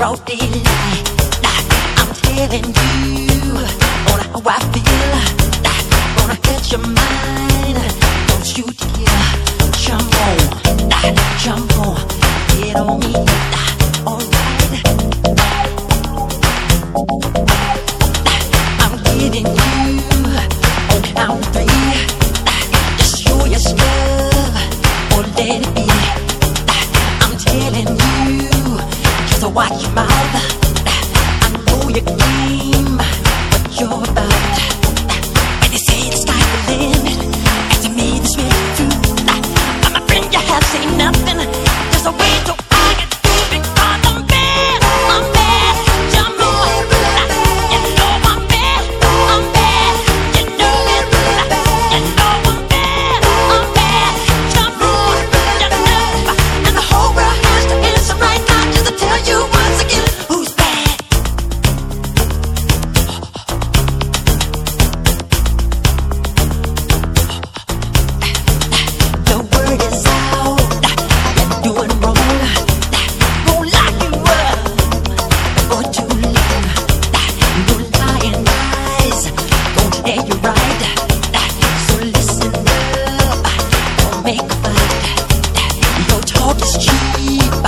frosty night. I'm telling you on how I feel. I know your game, but you're about. up the street.